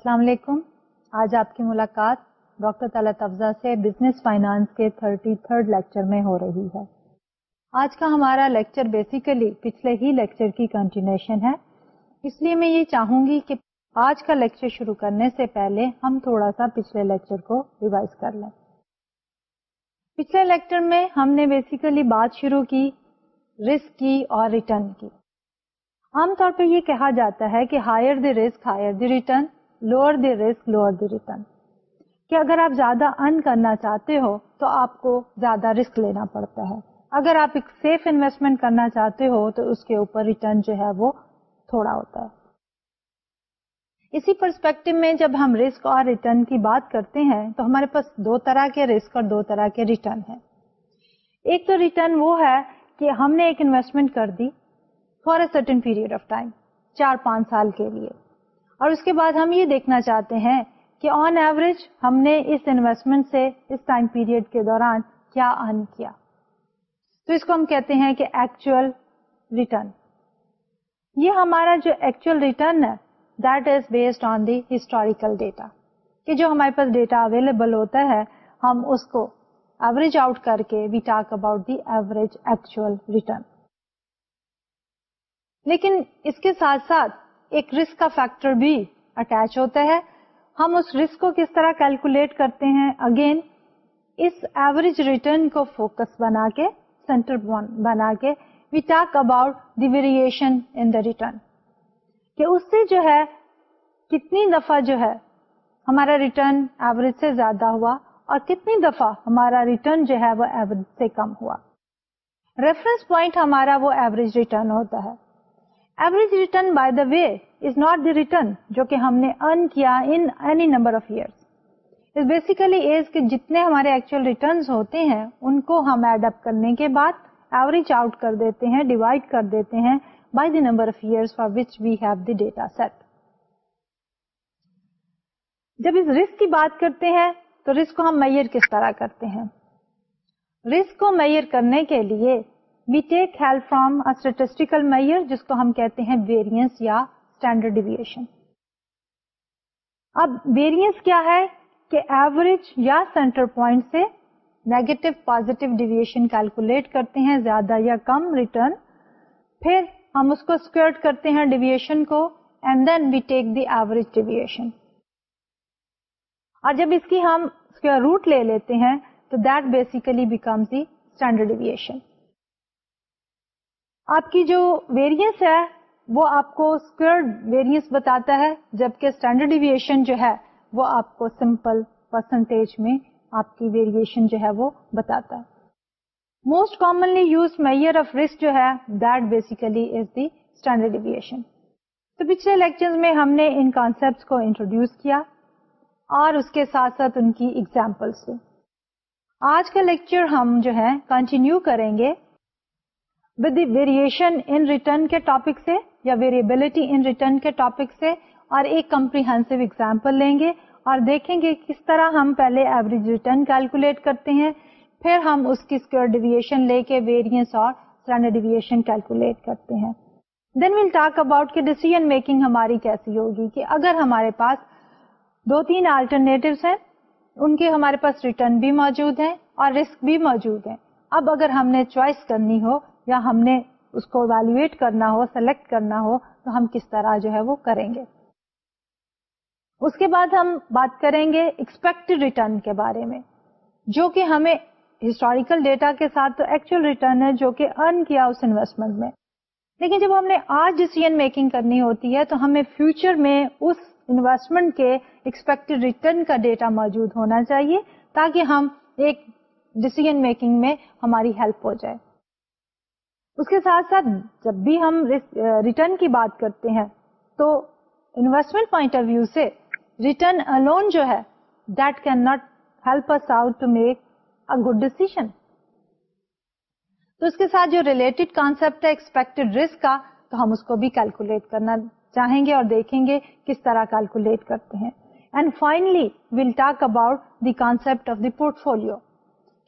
السلام علیکم۔ آج آپ کی ملاقات ڈاکٹر طلعت افزا سے بزنس فائنانس کے تھرٹی تھرڈ لیکچر میں ہو رہی ہے۔ آج کا ہمارا لیکچر بیسیکلی پچھلے ہی لیکچر کی کنٹینیوشن ہے۔ اس لیے میں یہ چاہوں گی کہ آج کا لیکچر شروع کرنے سے پہلے ہم تھوڑا سا پچھلے لیکچر کو ریوائز کر لیں۔ پچھلے لیکچر میں ہم نے بیسیکلی بات شروع کی رسک کی اور ریٹرن کی۔ عام طور پہ یہ کہا جاتا ہے کہ higher the risk higher the return lower the risk, lower the return. کہ اگر آپ زیادہ ارن کرنا چاہتے ہو تو آپ کو زیادہ رسک لینا پڑتا ہے۔ اگر آپ ایک سیف انویسٹمنٹ کرنا چاہتے ہو تو اس کے اوپر ریٹرن جو ہے وہ تھوڑا ہوتا ہے۔ اسی پرسپیکٹو میں جب ہم رسک اور ریٹرن کی بات کرتے ہیں تو ہمارے پاس دو طرح کے رسک اور دو طرح کے ریٹرن ہیں۔ ایک تو ریٹرن وہ ہے کہ ہم نے ایک انویسٹمنٹ کر دی for a certain period of time, چار پانچ سال کے لیے۔ اور اس کے بعد ہم یہ دیکھنا چاہتے ہیں کہ آن ایوریج ہم نے اس انویسٹمنٹ سے اس ٹائم پیریڈ کے دوران کیا ارن کیا۔ تو اس کو ہم کہتے ہیں کہ ایکچوئل ریٹرن یہ ہمارا جو ایکچوئل ریٹرن ہے that is based on the historical data کہ جو ہمارے پاس ڈیٹا اویلیبل ہوتا ہے، ہم اس کو ایوریج آؤٹ کر کے we talk about the average actual return لیکن اس کے ساتھ ساتھ ایک رسک کا فیکٹر بھی اٹیچ ہوتا ہے۔ ہم اس رسک کو کس طرح کیلکولیٹ کرتے ہیں؟ اگین اس ایوریج ریٹرن کو فوکس بنا کے سینٹر بنا کے we talk about the variation in the return کہ اس سے جو ہے، کتنی دفعہ جو ہے ہمارا ریٹرن ایوریج سے زیادہ ہوا اور کتنی دفعہ ہمارا ریٹرن جو ہے وہ ایوریج سے کم ہوا۔ ریفرنس پوائنٹ ہمارا وہ ایوریج ریٹرن ہوتا ہے۔ Average return by the way is not the return جو کہ ہم نے ارن کیا in any number of year basically as کے جتنے ہمارے ایکچوئل ریٹرنس ہوتے ہیں، ان کو ہم ایڈ اپ کرنے کے بعد ایوریج آؤٹ کر دیتے ہیں ڈیوائڈ کر دیتے ہیں by the number of year for which we have the data set جب اس رسک کی بات کرتے ہیں، تو رسک کو ہم میئر کس طرح کرتے ہیں؟ رسک کو میئر کرنے کے لیے we take help from statistical measure جس کو ہم کہتے ہیں ویریئنس یا اسٹینڈرڈ ڈیویشن اب ویریئنس کیا ہے کہ ایوریج یا سینٹر پوائنٹ سے نیگیٹو پازیٹو ڈیویشن کیلکولیٹ کرتے ہیں زیادہ یا کم ریٹرن پھر ہم اس کو اسکوئر کرتے ہیں ڈیویشن کو and then we take the average deviation اور جب اس کی ہم اسکوئر روٹ لے لیتے ہیں تو that basically becomes the standard deviation آپ کی جو ویریئنس ہے، وہ آپ کو اسکوئر ویریئنس بتاتا ہے، جبکہ اسٹینڈرڈ ڈیویشن جو ہے، وہ آپ کو سمپل پرسنٹیج میں آپ کی ویریشن جو ہے وہ بتاتا ہے۔ Most commonly use measure of risk جو ہے that basically is the standard deviation تو پچھلے لیکچر میں ہم نے ان کانسپٹ کو انٹروڈیوس کیا اور اس کے ساتھ ساتھ ان کی ایگزامپلس آج کا لیکچر ہم جو ہے کنٹینیو کریں گے with the variation in return کے ٹاپک سے یا ویریبلٹی ان ریٹرن کے ٹاپک سے اور ایک کمپریہنسو ایگزامپل لیں گے اور دیکھیں گے کس طرح ہم پہلے ایوریج ریٹرن کیلکولیٹ کرتے ہیں پھر ہم اس کی اسکوئر ڈیویشن لے کے ویریئنس اور اسٹینڈرڈ ڈیویشن کیلکولیٹ کرتے ہیں دین ول ٹاک اباؤٹ کہ ڈیسیزن میکنگ ہماری کیسی ہوگی کہ اگر ہمارے پاس دو تین آلٹرنیٹو ہیں ان کے ہمارے پاس ریٹرن بھی موجود ہیں اور رسک بھی موجود ہیں اب اگر ہم نے چوائس کرنی ہو یا ہم نے اس کو ویلویٹ کرنا ہو سلیکٹ کرنا ہو، تو ہم کس طرح جو ہے وہ کریں گے۔ اس کے بعد ہم بات کریں گے ایکسپیکٹ ریٹرن کے بارے میں، جو کہ ہمیں ہسٹوریکل ڈیٹا کے ساتھ تو ایکچوئل ریٹرن ہے جو کہ ارن کیا اس انویسٹمنٹ میں۔ لیکن جب ہم نے آج ڈیسیزن میکنگ کرنی ہوتی ہے تو ہمیں فیوچر میں اس انویسٹمنٹ کے ایکسپیکٹ ریٹرن کا ڈیٹا موجود ہونا چاہیے تاکہ ہم ایک ڈیسیزن میکنگ میں ہماری ہیلپ ہو جائے۔ اس کے ساتھ ساتھ جب بھی ہم ریٹرن کی بات کرتے ہیں، تو انویسٹمنٹ پوائنٹ آف ویو سے ریٹرن الون جو ہے that can not help us out to make good decision تو اس کے ساتھ جو ریلیٹڈ کانسپٹ ہے ایکسپیکٹڈ رسک کا، تو ہم اس کو بھی کیلکولیٹ کرنا چاہیں گے اور دیکھیں گے کس طرح کیلکولیٹ کرتے ہیں۔ And finally will talk about the concept of the portfolio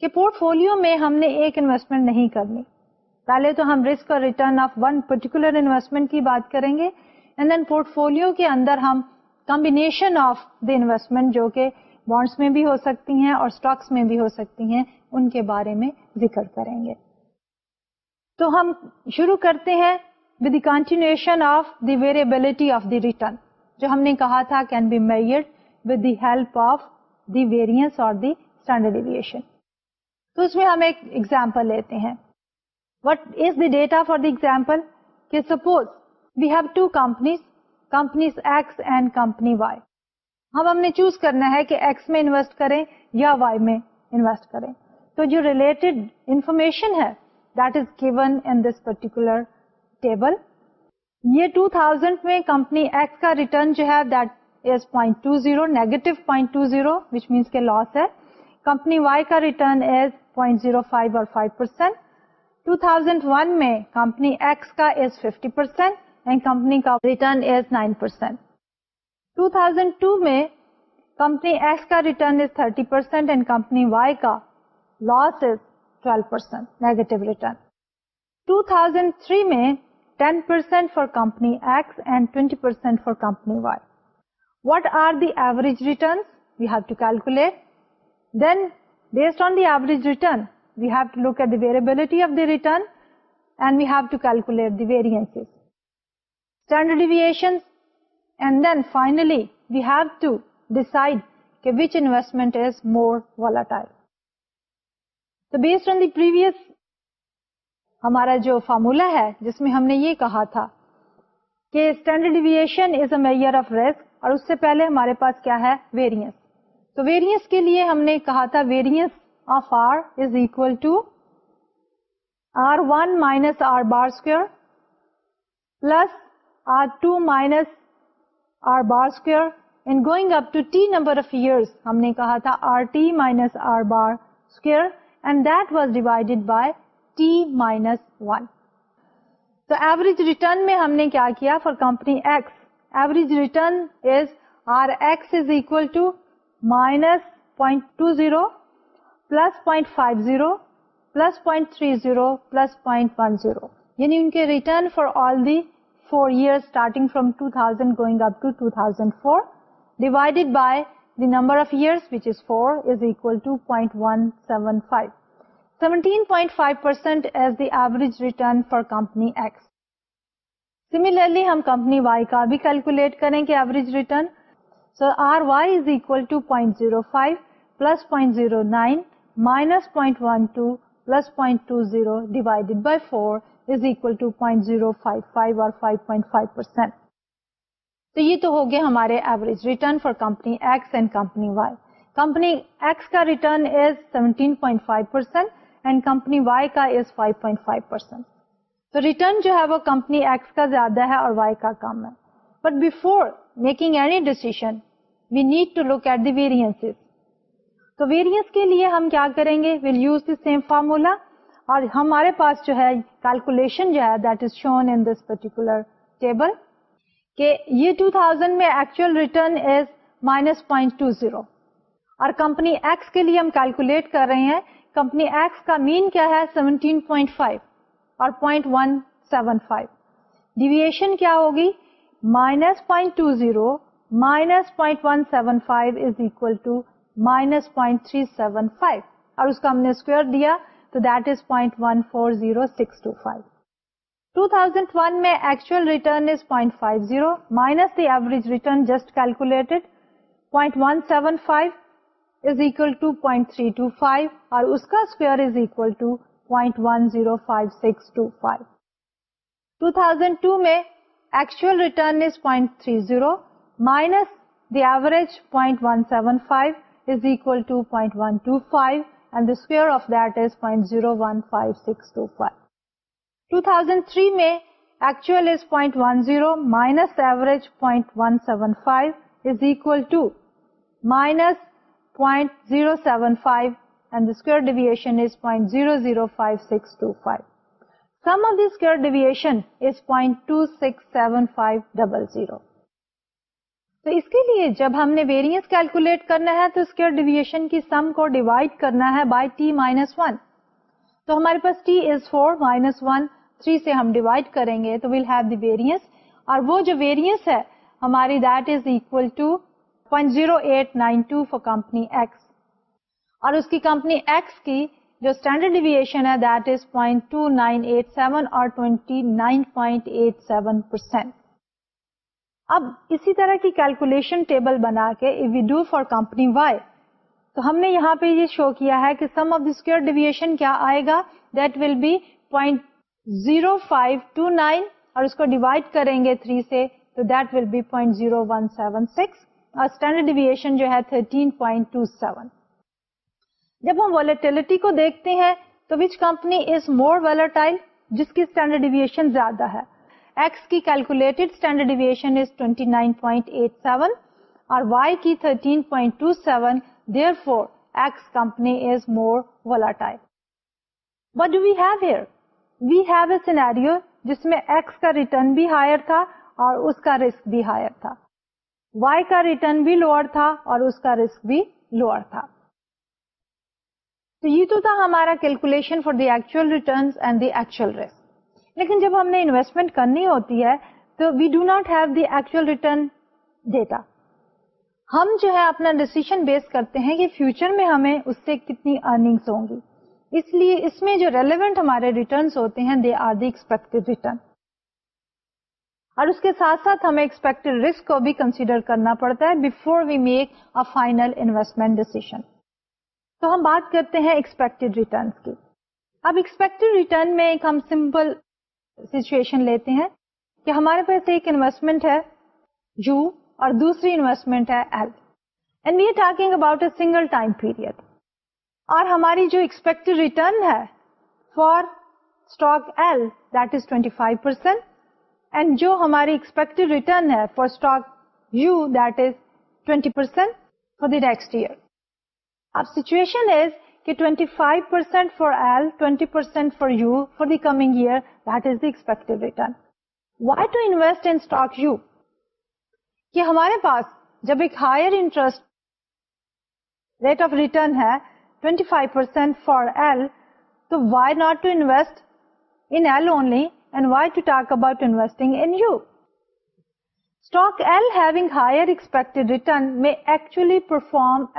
کہ پورٹ فولو میں ہم نے ایک انویسٹمنٹ نہیں کرنی۔ پہلے تو ہم رسک اور return of one particular investment کی بات کریں گے اینڈ دین پورٹ فولو کے اندر ہم کمبینیشن آف دا انویسٹمنٹ جو کہ بانڈس میں بھی ہو سکتی ہیں اور اسٹاکس میں بھی ہو سکتی ہیں، ان کے بارے میں ذکر کریں گے. تو ہم شروع کرتے ہیں with the continuation of the variability of the return جو ہم نے کہا تھا can be measured with the help of the variance اور دی اسٹینڈرڈ ایویشن تو اس میں ہم ایک ایگزامپل لیتے ہیں. What is the data for the example کہ suppose we have two companies companies X and company Y ہم ہم نے چوز کرنا ہے کہ ایکس میں انویسٹ کریں یا وائی میں انویسٹ کریں تو جو ریلیٹڈ انفارمیشن ہے that is given in this particular table یہ 2000 میں کمپنی ایکس کا ریٹرن جو ہے that is point two zero negative point two zero which minus کے لاس ہے کمپنی وائی کا return is point zero five اور five percent two thousand one میں کمپنی ایکس کا is fifty percent and company کا return is nine percent 2002 میں company X کا return is 30 percent and company Y کا loss is 12 percent negative return 2003 میں 10 percent for company X and 20 percent for company Y what are the average return we have to calculate then based on the average return we have to look at the variability of the return and we have to calculate the variance standard deviation and then finally we have to decide کہ وچ investment is مور والاٹائل تو based on the previous ہمارا جو formula ہے جس میں ہم نے یہ کہا تھا کہ standard deviation is a measure of risk اور اس سے پہلے ہمارے پاس کیا ہے ویریئنس تو ویریئنس کے لیے ہم نے کہا تھا variance of R is equal to R one minus R bar square plus R two minus R bar square and going up to T number of years ہم نے کہا تھا R T minus R bar square and that was divided by T minus one تو average return میں ہم نے کیا کیا for company X average return is R X is equal to minus point two zero plus point five zero, plus point three zero, plus point one zero. یعنی ان کے return for all the four year starting from two thousand going up to two thousand four divided by the number of year average return for company X similarly ہم company Y کا بھی calculate کریں گے average return so R Y is equal to point zero five plus point zero nine to 0.05 plus 0.09 minus 0.12 plus 0.20 divided by 4 is equal to point zero five five اور five point five percent تو یہ تو ہو گیا ہمارے average return for company X and company Y company X کا return is seventeen point five percent and company Y کا is five point five percent تو ریٹرن جو ہے وہ کمپنی ایکس کا زیادہ ہے اور وائی کا کم ہے. But before making any decision we need to look at the variance تو ویریئنس کے لیے ہم کیا کریں گے? We'll use the same formula اور ہمارے پاس جو ہے کیلکولیشن جو ہے that is shown in this particular table کہ یہ 2000 میں actual return is minus point two zero اور کمپنی ایکس کے لیے ہم کیلکولیٹ کر رہے ہیں کمپنی ایکس کا مین کیا ہے 17.5 اور point one seven five deviation کیا ہوگی? Minus point two zero minus point one seven five is equal to minus point three seven five اور اس کا ہم نے اسکوئر دیا، تو that is point one four zero six two five two thousand one میں actual return is point five zero minus the average return just calculated point one seven five is equal to point three two five اور اس کا square is equal to point one zero five six two five two thousand two میں actual is point three zero minus average point one seven five is equal to point one two five and the square of that is 0.015625. 2003 میں actual is 0.10 minus average 0.175 is equal to minus 0.075 and the square deviation is 0.005625. Sum of the square deviation is 0.267500. تو اس کے لیے جب ہم نے variance calculate کرنا ہے تو اس کے ڈیویشن کی سم کو ڈیوائڈ کرنا ہے بائی ٹی مائنس ون تو ہمارے پاس T is four minus one three سے ہم ڈیوائڈ کریں گے تو ویل ہیو دی ویریئنس اور وہ جو ویریئنس ہے ہماری that is equal to point zero eight nine two four company X اور اس کی کمپنی ایکس کی جو اسٹینڈرڈ ڈیویشن ہے that is point two nine eight seven اور twenty nine point eight seven percent اب اسی طرح کی کیلکولیشن ٹیبل بنا کے we do for company Y تو ہم نے یہاں پہ یہ شو کیا ہے کہ سم آف دی ڈیویشن کیا آئے گا؟ That will be point zero five two nine اور اس کو ڈیوائڈ کریں گے تھری سے، تو that will be point zero one seven six اور اسٹینڈرڈ ڈیویشن جو ہے تھرٹین پوائنٹ ٹو سیون جب ہم ولیٹلٹی کو دیکھتے ہیں، تو which company is more volatile جس کی اسٹینڈرڈ ڈیویشن زیادہ ہے۔ ایکس کی کیلکولیٹڈ اسٹینڈرڈ ڈیویشن از 29.87 اور وائی کی 13.27 therefore X company is more volatile. What do we have here? We have a scenario جس میں ایکس کا ریٹرن بھی ہائر تھا اور اس کا رسک بھی ہائر تھا وائی کا ریٹرن بھی لوور تھا اور اس کا رسک بھی لوور تھا تو یہ تو تھا ہمارا calculation for the actual return and the actual risk لیکن جب ہم نے انویسٹمنٹ کرنی ہوتی ہے تو we do not have the actual return data ہم جو ہے اپنا ڈسیزن بیس کرتے ہیں کہ فیوچر میں ہمیں اس سے کتنی ارننگس ہوں گی۔ اس لیے اس میں جو ریلیونٹ ہمارے ریٹرنس ہوتے ہیں they are the expect return اور اس کے ساتھ ساتھ ہمیں ایکسپیکٹ رسک کو بھی کنسیڈر کرنا پڑتا ہے before we make a final investment decision تو ہم بات کرتے ہیں ایکسپیکٹڈ ریٹرن کی۔ اب ایکسپیکٹڈ ریٹرن میں ایک ہم سمپل سچویشن لیتے ہیں کہ ہمارے پاس ایک انویسٹمنٹ ہے یو اور دوسری انویسٹمنٹ ہے L and we are talking about a single time period اور ہماری جو ایکسپیکٹ ریٹرن ہے for stock L that is twenty five percent and جو ہماری ایکسپیکٹ ریٹرن ہے for stock U that is twenty percent for the next year اب situation is کہ 25 percent for L twenty percent for U for the coming year that is the expect return why to invest in stock U کہ ہمارے پاس جب ایک higher interest rate of return ہے 25 percent for L, so why not to invest in L only and why to talk about investing in U? Stock L having higher expected return may actually perform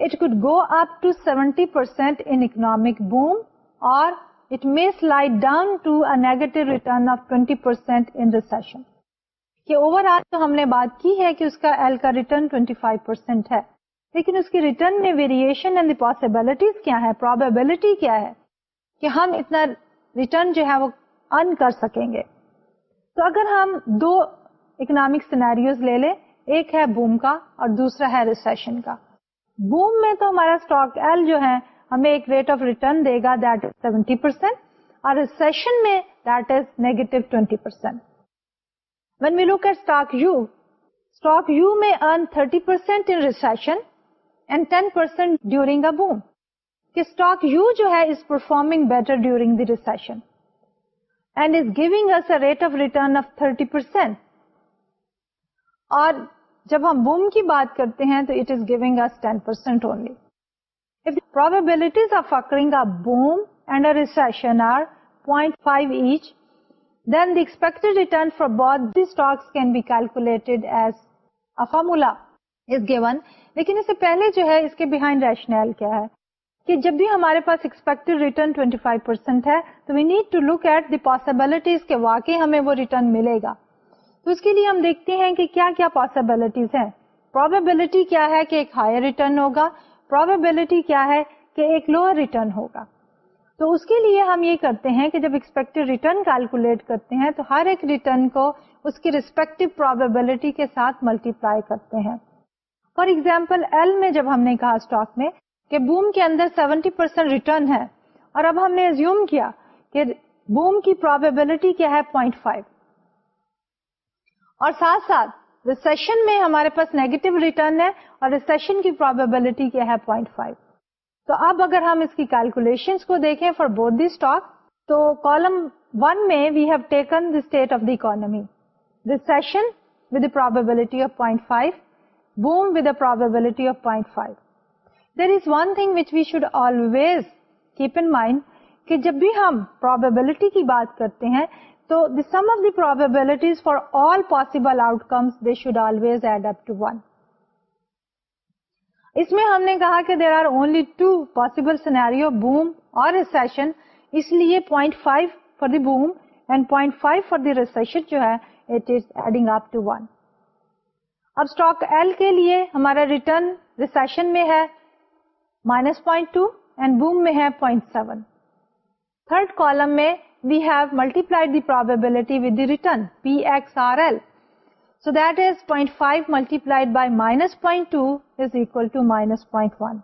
abnormally. It could go up to 70% in economic boom or it may slide down to a negative return of 20% in recession. کہ overall تو ہم نے بات کی ہے کہ اس کا ایل کا ریٹرن 25 پرسینٹ ہے لیکن اس کی ریٹرن میں ویریشن اینڈ پاسبلٹیز کیا ہے پروبیبلٹی کیا ہے کہ ہم اتنا ریٹرن جو ہے وہ ارن کر سکیں گے تو اگر ہم دو اکنامک سینیریوز لے لیں ایک ہے بوم کا اور دوسرا ہے ریسیشن کا بوم میں تو ہمارا اسٹاک ایل جو ہے، ہمیں ایک ریٹ آف ریٹرن دے گا دیٹ از سیونٹی پرسینٹ اور ریسیشن میں that is negative twenty percent when we look at stock U stock U میں earn thirty percent in recession and ten percent during a boom کہ stock U جو ہے is performing better during the recession and is giving us rate of return of thirty percent اور جب ہم boom کی بات کرتے ہیں تو it is giving us ten percent only probabilities of occurring a boom and a recession are 0.5 each, then the expected return for both the stocks can be calculated as a formula is given. لیکن اس سے پہلے جو ہے اس کے behind rational کیا ہے کہ جب بھی ہمارے پاس ایکسپیکٹ ریٹرن 25 پرسینٹ ہے تو we need to look at the possibilities کے واقعی ہمیں وہ ریٹرن ملے گا. تو اس کے لیے ہم دیکھتے ہیں کہ کیا کیا پاسبلٹیز ہیں۔ پروبیبلٹی کیا ہے کہ ایک ہائر ریٹرن ہوگا؟ پروبیبلٹی کیا ہے کہ ایک لوور ریٹرن ہوگا؟ تو اس کے لیے ہم یہ کرتے ہیں کہ جب ایکسپیکٹ ریٹرن کیلکولیٹ کرتے ہیں تو ہر ایک ریٹرن کو اس کی ریسپیکٹو پروبیبلٹی کے ساتھ ملٹیپلائی کرتے ہیں۔ فار ایگزامپل ایل میں جب ہم نے کہا اسٹاک میں کہ بوم کے اندر سیونٹی پرسینٹ ریٹرن ہے اور اب ہم نے زیوم کیا کہ بوم کی پروبیبلٹی کیا ہے؟ پوائنٹ فائیو اور ساتھ ساتھ ریسیشن میں ہمارے پاس نیگیٹو ریٹرن ہے اور ریسیشن کی پروبیبلٹی کیا ہے پوائنٹ فائیو تو اب اگر ہم اس کی کیلکولیشن کو دیکھیں فار بوتھ دی اسٹاک تو کالم ون میں we have taken the state of the economy recession with probability of point five boom with a probability of 0.5. There is one thing which we should always keep in mind کہ جب بھی ہم probability کی بات کرتے ہیں تو the sum of the probabilities for all possible outcomes they should always add up to 1 اس میں ہم نے کہا کہ there are only two possible scenario boom اور ریسیشن اس لیے point five for the boom and point five for the recession جو ہے it is adding up to one اب اسٹاک ایل کے لیے ہمارا ریٹرن ریسیشن میں ہے minus point two and boom میں ہے پوائنٹ سیون تھرڈ کالم میں we have multiplied the probability with the return So that is 0.5 multiplied by minus 0.2 is equal to minus 0.1.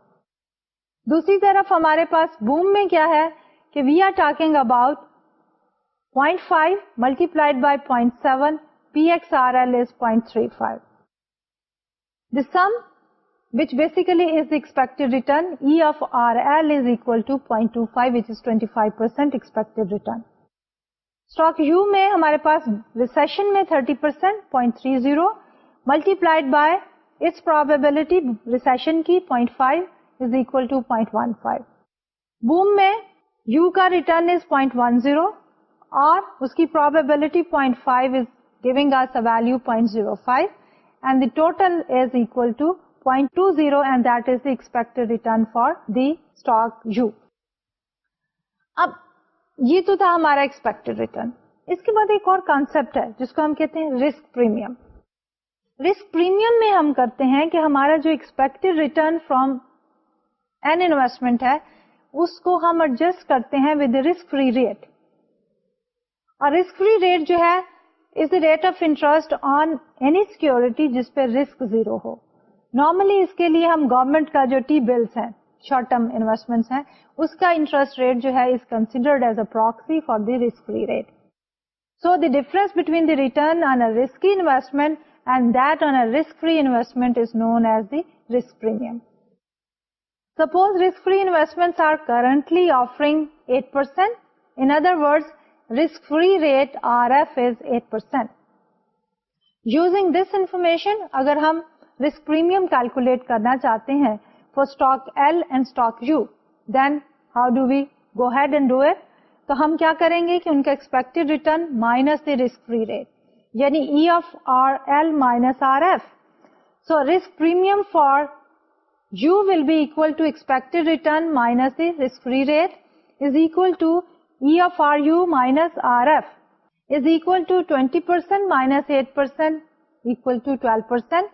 دوسری طرف ہمارے پاس بوم میں کیا ہے کہ we are talking about point five multiplied by point seven P X R L is point three five the sum which basically is expect return E of R L is equal to point percent میں ہمارے پاس recession میں 30 percent point three zero multiplied by its probability recession کی point five is equal to point one five boom میں U کا return is point one zero اور اس کی probability point five is giving us a value point zero five and the total is equal to point two zero and that is expect return for the stock U اب یہ تو تھا ہمارا expected return اس کے بعد ایک اور کانسپٹ ہے جس کو ہم کہتے ہیں رسک پریمیم رسک پریمیم میں ہم کرتے ہیں کہ ہمارا جو expected return from an investment ہے اس کو ہم ایڈجسٹ کرتے ہیں ود رسک فری ریٹ اور رسک فری ریٹ جو ہے is the rate of interest on any security جس پہ رسک زیرو ہو نارملی اس کے لیے ہم گورمنٹ کا جو ٹی بلس ہیں شارٹ ٹرم انویسٹمنٹ ہیں، اس کا انٹرسٹ ریٹ جو ہے is considered as a proxy for the risk free rate so the difference between the return on a risky investment and that on a risk free investment is known as the risk premium suppose risk free investment are currently offering eight percent in other word risk free rate R F is eight percent using this information اگر ہم risk premium calculate کرنا چاہتے ہیں for stock L and stock U then how do we go ahead and do it تو ہم کیا کریں گے کہ ان کا expect return minus the risk free rate یعنی E of R L minus R F so risk premium for U will be equal to expect return minus the risk free rate is equal to E of R U minus R F is equal to twenty percent minus eight percent percent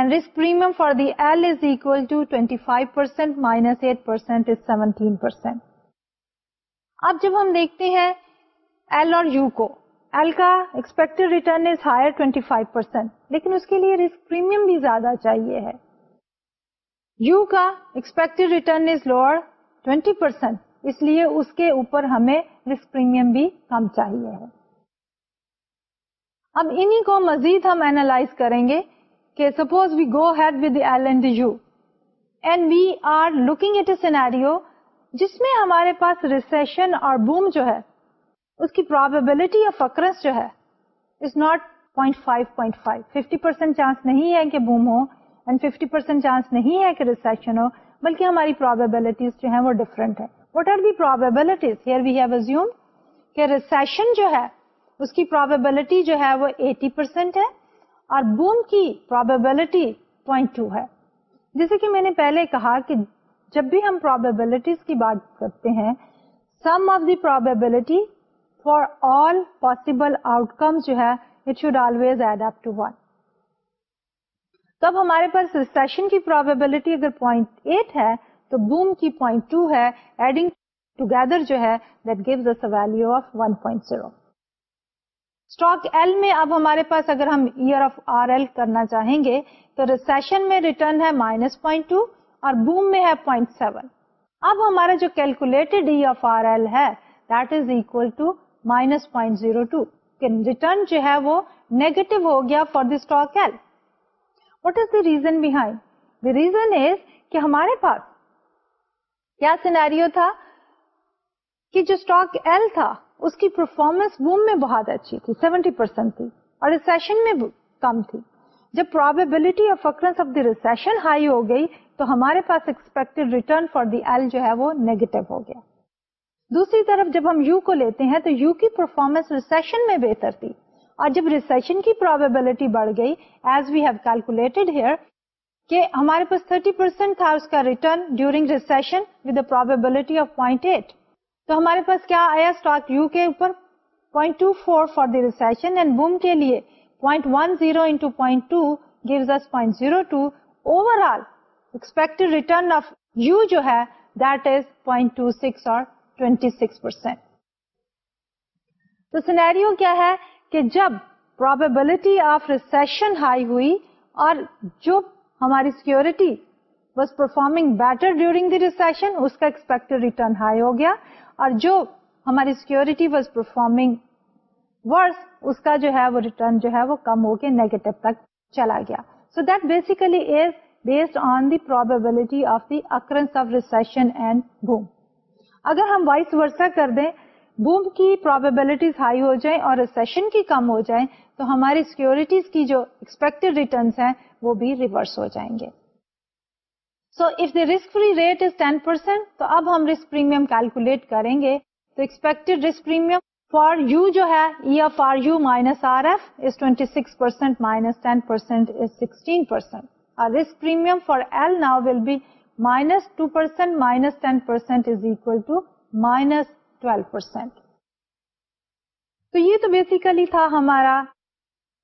equal to 12% and risk premium for the L is equal to 25% minus 8% is 17%. اب جب ہم دیکھتے ہیں L اور you کو L کا expect return is higher 25% لیکن اس کے لیے رسک پریمیم بھی زیادہ چاہیے ہے۔ یو کا ایکسپیکٹ ریٹرن از لوور 20% اس لیے اس کے اوپر ہمیں رسک پریمیم بھی کم چاہیے ہے۔ اب انہیں کو مزید ہم اینالائز کریں گے۔ کہ suppose we go ahead with L and U and we are looking at a scenario جس میں ہمارے پاس ریسیشن اور بوم جو ہے، اس کی پروبیبلٹی آف اکرنس جو ہے is not point five point five fifty percent chance نہیں ہے کہ بوم ہو اینڈ ففٹی پرسینٹ چانس نہیں ہے کہ ریسیشن ہو، بلکہ ہماری پروبیبلٹیز جو ہیں وہ ڈفرنٹ ہے what are the probabilities here we have assume کہ ریسیشن جو ہے، اس کی پروبیبلٹی جو ہے وہ ایٹی پرسینٹ ہے اور بوم کی پروبیبلٹی پوائنٹ ٹو ہے۔ جیسے کہ میں نے پہلے کہا کہ جب بھی ہم پروبیبلٹیز کی بات کرتے ہیں sum of the probability for all possible outcome جو ہے it should always add up to one تب ہمارے پاس ریسیشن کی پروبیبلٹی اگر پوائنٹ ایٹ ہے، تو بوم کی پوائنٹ ٹو ہے ایڈنگ ٹوگیدر جو ہے that gives us value of one point zero stock L میں اب ہمارے پاس اگر ہم ایئر آف آر ایل کرنا چاہیں گے، تو ریسیشن میں ریٹرن ہے مائنس پوائنٹ ٹو اور بوم میں ہے پوائنٹ سیون اب ہمارا جو calculated E of R L ہے that is equal to minus point zero two return جو ہے وہ نیگیٹو ہو گیا for the stock L what is the reason behind the reason is کہ ہمارے پاس کیا سینیرو تھا؟ کہ جو اسٹاک ایل تھا اس کی پرفارمنس بوم میں بہت اچھی تھی سیونٹی پرسینٹ تھی، اور ریسیشن میں کم تھی۔ جب probability of occurrence of the recession high ہو گئی، تو ہمارے پاس expect return for the L جو ہے وہ نیگیٹو ہو گیا۔ دوسری طرف جب ہم یو کو لیتے ہیں، تو یو کی پرفارمنس ریسیشن میں بہتر تھی۔ اور جب ریسیشن کی پروبیبلٹی بڑھ گئی as we have calculated here کہ ہمارے پاس 30 پرسینٹ تھا اس کا return during recession with probability of point eight تو ہمارے پاس کیا آیا؟ اسٹاک یو کے اوپر 0.24 for the recession and boom کے لیے 0.10 into point two gives us point zero two overall expect return of U جو ہے that is point two six اور ٹوینٹی سکس پرسینٹ تو سینیریو کیا ہے کہ جب پروبیبلٹی آف ریسیشن ہائی ہوئی اور جو ہماری security was performing better during the recession اس کا ایکسپیکٹ ریٹرن ہائی ہو گیا اور جو ہماری سیکورٹی واز پرفارمنگ ورس اس کا جو ہے وہ ریٹرن جو ہے وہ کم ہو کے نیگیٹو تک چلا گیا۔ So that basically is based on the probability of the occurrence of recession and boom اگر ہم وائس ورسا کر دیں بوم کی پروبیبلٹیز ہائی ہو جائیں اور ریسیشن کی کم ہو جائیں، تو ہماری سیکورٹیز کی جو ایکسپیکٹڈ ریٹرنس ہیں، وہ بھی ریورس ہو جائیں گے۔ So if the risk free rate is ten percent تو اب ہم رسک پریمیم کیلکولیٹ کریں گے. تو expected risk premium for U جو ہے E F R U minus R F is twenty six percent minus ten percent is sixteen percent اور risk premium for L now will be minus two percent minus ten percent is equal to minus twelve percent تو یہ تو basically تھا ہمارا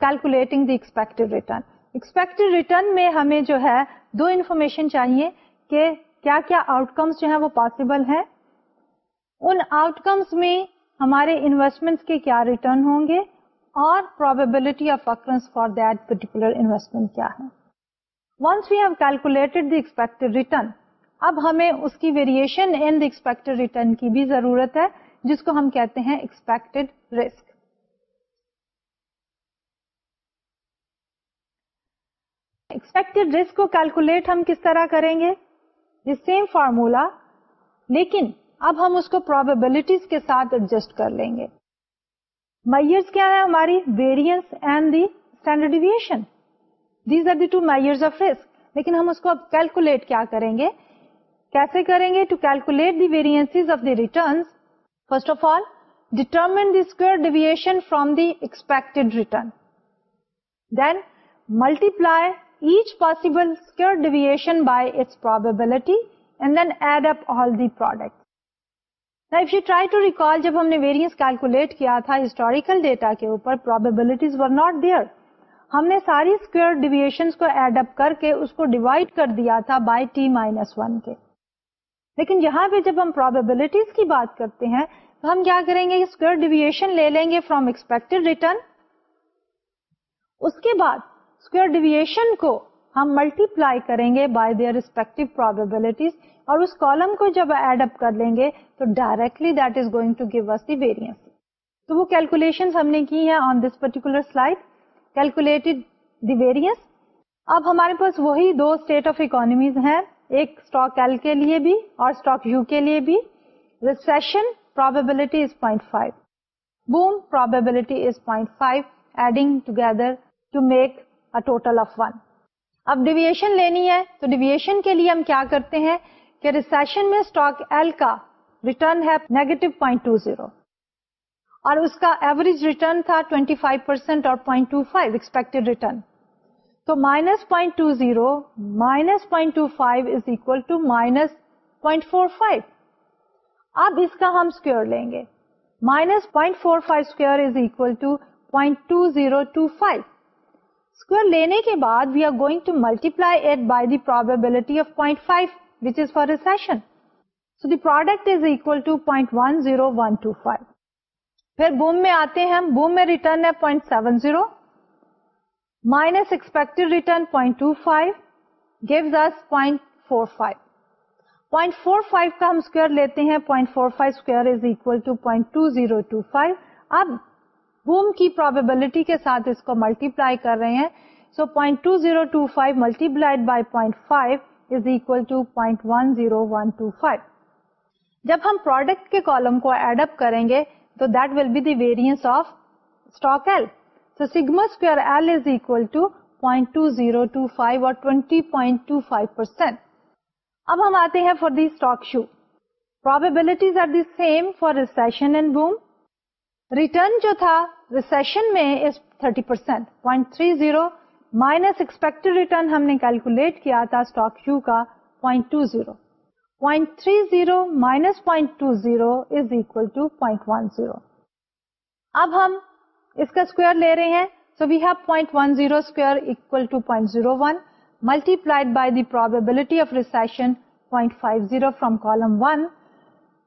calculating the expected return expected return میں ہمیں جو ہے دو انفارمیشن چاہیے کہ کیا کیا آؤٹ کمس جو ہے وہ پاسبل ہے ان آؤٹ کمس میں ہمارے انویسٹمنٹ کے کیا ریٹرن ہوں گے اور probability of occurrence for that particular investment کیا ہے۔ Once we have calculated the expect return اب ہمیں اس کی variation in the expect return کی بھی ضرورت ہے، جس کو ہم کہتے ہیں ایکسپیکٹڈ رسک ایکسپیکٹڈ رسک کو کیلکولیٹ ہم کس طرح کریں گے؟ سیم فارمولا لیکن اب ہم اس کو پروبیبلٹیز کے ساتھ ایڈجسٹ کر لیں گے۔ میئرس کیا ہے ہماری؟ Variance and the standard deviation these are the two measures of risk لیکن ہم اس کو اب کیلکولیٹ کیا کریں گے؟ کیسے کریں گے؟ To calculate the variance of the return first of all determine the square deviation from the expected return then multiply each possible square deviation by its probability and then add up all the product if you try to recall جب ہم نے variance calculate کیا تھا historical data کے اوپر probabilities were not their ہم نے ساری اسکوئر ڈیویشن کو ایڈ اپ کر کے اس کو ڈیوائڈ کر دیا تھا بائی ٹی مائنس ون کے لیکن یہاں پہ جب ہم پروبیبلٹیز کی بات کرتے ہیں تو ہم کیا کریں گے اسکوئر ڈیویشن لے لیں گے فرام ایکسپیکٹڈ ریٹرن اس کے بعد اسکوئر ڈیویشن کو ہم ملٹی پلائی کریں گے بائی دیئر ریسپیکٹو پروبیبلٹیز اور اس کالم کو جب ایڈ اپ کر لیں گے تو directly that is going to give us the variance تو وہ کیلکولیشن ہم نے کی ہے on this particular slide calculated the variance اب ہمارے پاس وہی دو اسٹیٹ آف اکانمیز ہیں، ایک اسٹاک ایل کے لیے بھی اور اسٹاک یو کے لیے بھی. Recession probability is point five boom probability is point five adding together to make total of one اب ڈیویشن لینی ہے تو ڈیویشن کے لیے ہم کیا کرتے ہیں کہ ریسیشن میں اسٹاک ایل کا ریٹرن ہے نیگیٹو پوائنٹ ٹو زیرو اور اس کا ایوریج ریٹرن تھا 25 فائیو پرسینٹ اور point two five expect return تو minus point two zero minus point two five is equal to minus point four five اب اس کا ہم اسکوئر لیں گے. Minus point four five square is equal to point two zero two five square لینے کے بعد we are going to multiply it by the probability of point five which is for recession. So the product is equal to 0.10125. پھر boom میں آتے ہیں boom میں return ہے 0.70 minus expect return 0.25 gives us 0.45 0.45 کا ہم اسکوئر لیتے ہیں 0.45 اسکوئر از اکول ٹو 0.2025 اب بوم کی پروبیبلٹی کے ساتھ اس کو ملٹی پلائی کر رہے ہیں. So point two zero two five multiplied by point five is equal to point one zero one two five جب ہم پروڈکٹ کے کالم کو ایڈ اپ کریں گے، تو that will be the variance of stock L so sigma square L is equal to point two zero two five اور twenty point two five percent اب ہم آتے ہیں for the stock U probabilities are the same for recession and boom. Return جو تھا recession میں is thirty percent point three zero minus expect return ہم نے کیلکولیٹ کیا تھا اسٹاک یو کا point two zero point three zero minus point two zero is equal to point one zero اب ہم اس کا اسکوئر لے رہے ہیں. So we have point one zero square equal to point zero one multiplied by the probability of recession point five zero from column one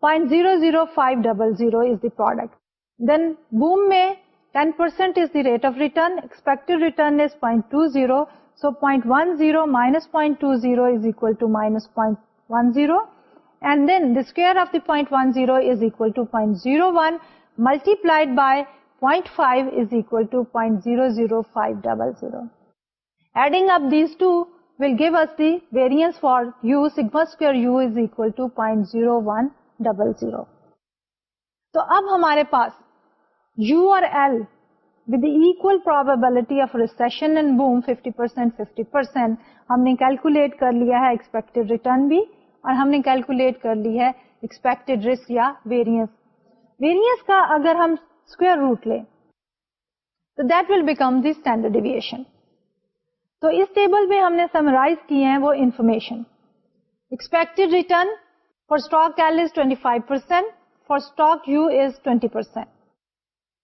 point zero zero five double zero is the product then boom میں ten percent is the rate of return expect return is point two zero so point one zero minus point two zero is equal to minus point one zero and then the square of the point one zero is equal to point zero one multiplied by point five is equal to point zero zero five double zero. Adding up these two will give us the variance for u sigma square u is equal to point zero one double zero. تو اب ہمارے پاس U or L with equal of recession and boom 50% 50% ہم نے calculate کر لیا ہے expected return بھی اور ہم نے کیلکولیٹ کر لی ہے ایکسپیکٹڈ رسک یا ویریئنس ویریئنس کا اگر ہم اسکوئر روٹ لیں تو that will become the standard deviation تو اس ٹیبل میں ہم نے سمرائز کیے ہیں وہ information expect return for stock L is 25% for stock U is 20%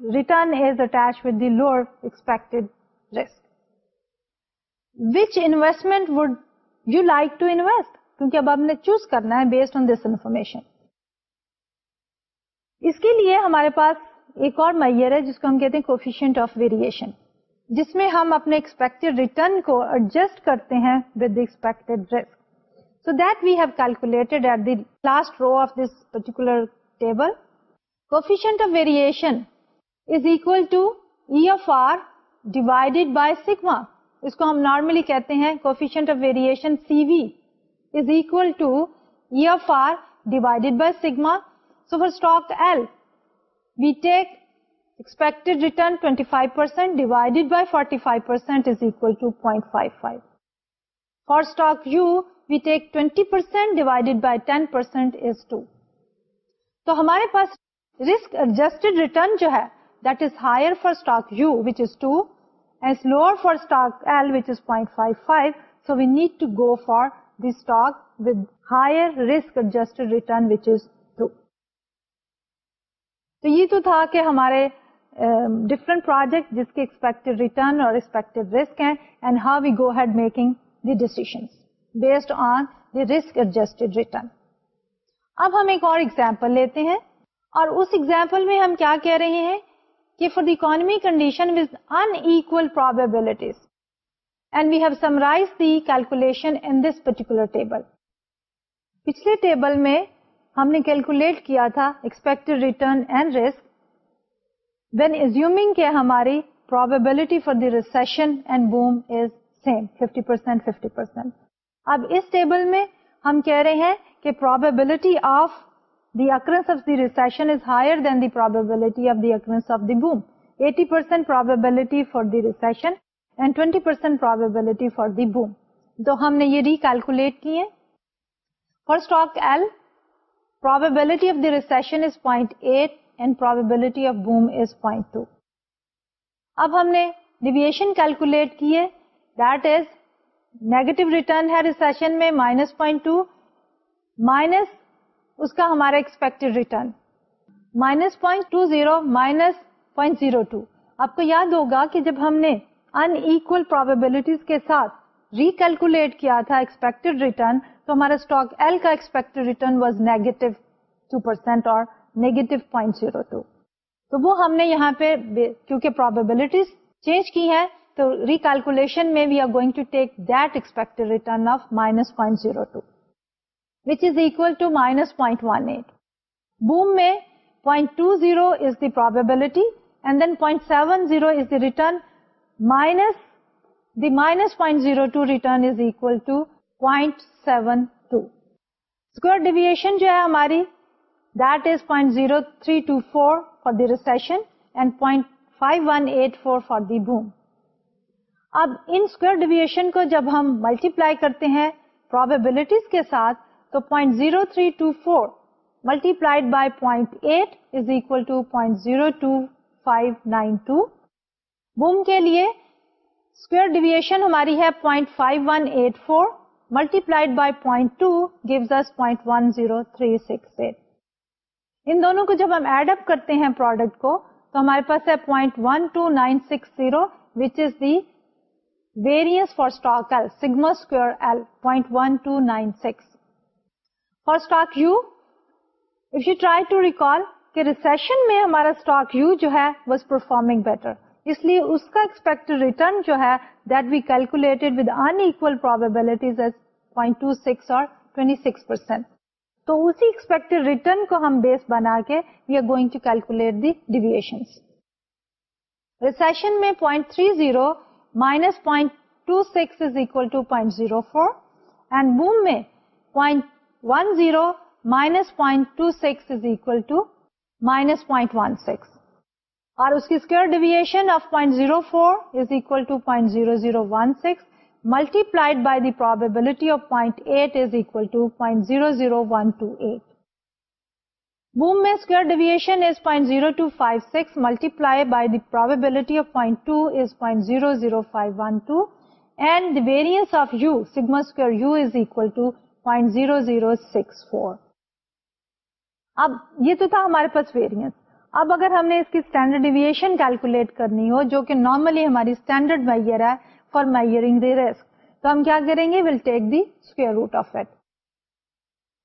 return is attach with the lower expected risk which investment would you like to invest کیونکہ اب آپ نے چوز کرنا ہے بیسڈ آن دس انفارمیشن اس کے لیے ہمارے پاس ایک اور میئر ہے جس کو ہم کہتے ہیں کوفیشنٹ آف ویریشن جس میں ہم اپنے ایکسپیکٹڈ ریٹرن کو ایڈجسٹ کرتے ہیں with expected risk so that we have calculated at the last row of this particular table coefficient of variation is equal to E F R divided by sigma اس کو ہم normally کہتے ہیں coefficient of variation C V is equal to E F R divided by sigma so for stock L we take expected return 25 percent divided by 45 percent is equal to point five five for stock U we take 20 percent divided by 10 percent is two تو ہمارے پاس risk adjusted return جو ہے that is higher for stock U, which is 2, and it's lower for stock L, which is 0.55. So we need to go for the stock with higher risk-adjusted return, which is 2. تو یہ تو تھا کہ ہمارے different project جس کے expected return اور expected risk ہیں and how we go ahead making the decision based on the risk adjusted return اب ہم ایک اور ایگزامپل لیتے ہیں اور اس ایگزامپل میں ہم کیا کہہ رہے ہیں کہ for the economy condition with unequal probabilities and we have summarise the calculation in this particular table پچھلے ٹیبل میں ہم نے کیلکولیٹ کیا تھا expected return and risk when assuming کہ ہماری probability for the recession and boom is same fifty percent fifty percent اب اس ٹیبل میں ہم کہہ رہے ہیں کہ probability of the occurrence of the recession is higher than the probability of the occurrence of the boom. 80% probability for the recession and 20% probability for the boom. تو ہم نے یہ ریکیلکولیٹ کیے for stock L probability of the recession is 0.8 and probability of boom is 0.2. اب ہم نے deviation calculate کیے that is negative return ہے ریسیشن میں مائنس پوائنٹ ٹو مائنس اس کا ہمارا expected return minus point two zero minus point zero two آپ کو یاد ہوگا کہ جب ہم نے انکول پروبیبلٹیز کے ساتھ ریکیلکولیٹ کیا تھا ایکسپیکٹڈ ریٹرن تو ہمارا اسٹاک ایل کا expected return was negative two percent اور نیگیٹو پوائنٹ زیرو ٹو تو وہ ہم نے یہاں پہ کیونکہ پروبیبلٹیز چینج کی ہے تو ریکیلکولیشن میں we are going to take that expected return of minus point zero two which is equal to minus 0.18. Boom mein 0.20 is the probability and then 0.70 is the return minus the minus 0.02 return is equal to 0.72. Square deviation جو ہے ہماری that is 0.0324 for the recession and 0.5184 for the boom. اب ان square deviation کو جب ہم multiply کرتے ہیں پروبیبلٹیز کے ساتھ تو point zero three two four multiplied by point eight is equal to point zero two five nine two boom کے لیے اسکوئر ڈیویشن ہماری ہے point five one eight four multiplied by point two gives us point one zero three six eight ان دونوں کو جب ہم add up کرتے ہیں پروڈکٹ کو تو ہمارے پاس ہے point one two nine six zero which is the variance variance for stock L, sigma square L, 0.1296. For stock U, if you try to recall کہ ریسیشن میں ہمارا اسٹاک یو جو ہے واز پرفارمنگ بیٹر اس لیے اس کا expect return جو ہے that we calculated with unequal probabilities as point two six اور ٹوینٹی سکس پرسینٹ تو اسی ایکسپیکٹ ریٹرن کو ہم بیس بنا کے we are going to calculate the deviation recession میں point three zero minus point two six is equal to point zero four and boom میں point one zero minus point two six is equal to minus point one six اور اس کی square deviation of point zero four is equal to point zero zero one six multiplied by the probability of point eight is equal to point zero zero one two eight boom میں square deviation is point zero two five six multiply by the probability of point two is point zero zero five one two and the variance of U sigma square U is equal to point zero zero six four اب یہ تو تھا ہمارے پاس variance اب اگر ہم نے اس کی اسٹینڈرڈ ڈیویشن کیلکولیٹ کرنی ہو جو کہ نارملی ہماری اسٹینڈرڈ میئر ہے فار میئرنگ دی ریسک تو ہم کیا کریں گے؟ Will take the square root of it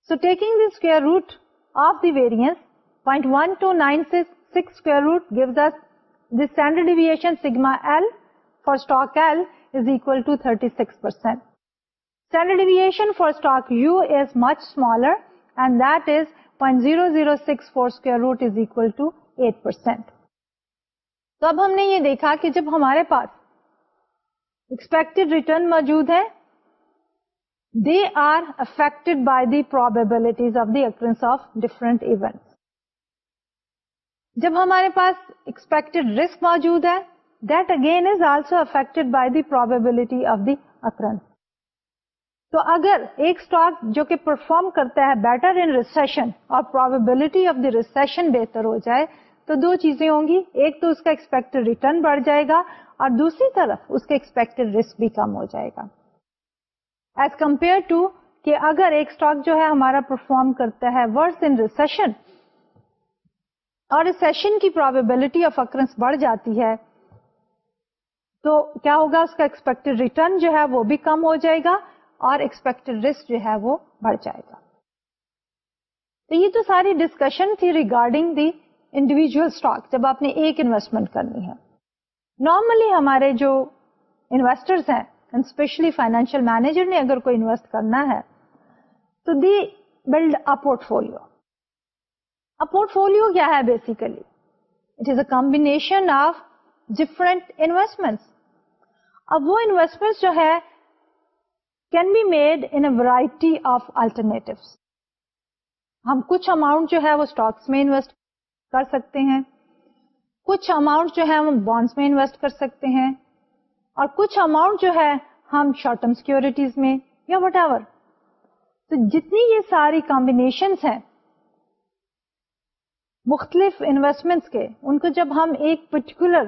so taking the square root of the variance 0.1296 square root gives us the standard deviation sigma L for stock L is equal to 36%. Standard deviation for stock U is much smaller and that is 0.0064 square root is equal to 8%. تو اب ہم نے یہ دیکھا کہ جب ہمارے پاس ایکسپیکٹڈ ریٹرن موجود ہے they are affected by the probabilities of the occurrence of different events. جب ہمارے پاس ایکسپیکٹڈ رسک موجود ہے that again is also affected by the probability of the occurrence تو اگر ایک اسٹاک جو کہ پرفارم کرتا ہے بیٹر ان ریسیشن اور پروبیبلٹی آف دی ریسیشن بہتر ہو جائے، تو دو چیزیں ہوں گی۔ ایک تو اس کا ایکسپیکٹڈ ریٹرن بڑھ جائے گا اور دوسری طرف اس کا ایکسپیکٹڈ رسک بھی کم ہو جائے گا۔ ایز کمپیئر ٹو کہ اگر ایک اسٹاک جو ہے ہمارا پرفارم کرتا ہے ورس ان ریسیشن اور ریسیشن کی پروبیبلٹی آف اکرنس بڑھ جاتی ہے، تو کیا ہوگا؟ اس کا ایکسپیکٹڈ ریٹرن جو ہے وہ بھی کم ہو جائے گا۔ اور ایکسپیکٹڈ رسک جو ہے وہ بڑھ جائے گا۔ تو یہ تو ساری ڈسکشن تھی ریگارڈنگ دی انڈیویجل اسٹاک جب آپ نے ایک انویسٹمنٹ کرنی ہے۔ نارملی ہمارے جو انویسٹرس ہیں اسپیشلی فائنینشیل مینیجر نے اگر کوئی انویسٹ کرنا ہے، تو the build a portfolio portfolio کیا ہے basically it is a combination of different investment اب وہ انویسٹمنٹ جو ہے can be made in variety of alternative ہم کچھ اماؤنٹ جو ہے وہ اسٹاکس میں انویسٹ کر سکتے ہیں، کچھ اماؤنٹ جو ہے ہم بانڈس میں انویسٹ کر سکتے ہیں، اور کچھ اماؤنٹ جو ہے ہم شارٹ ٹرم سیکورٹیز میں یا وٹ ایور تو جتنی یہ ساری کمبینیشن ہیں، مختلف انویسٹمنٹ کے، ان کو جب ہم ایک پرٹیکولر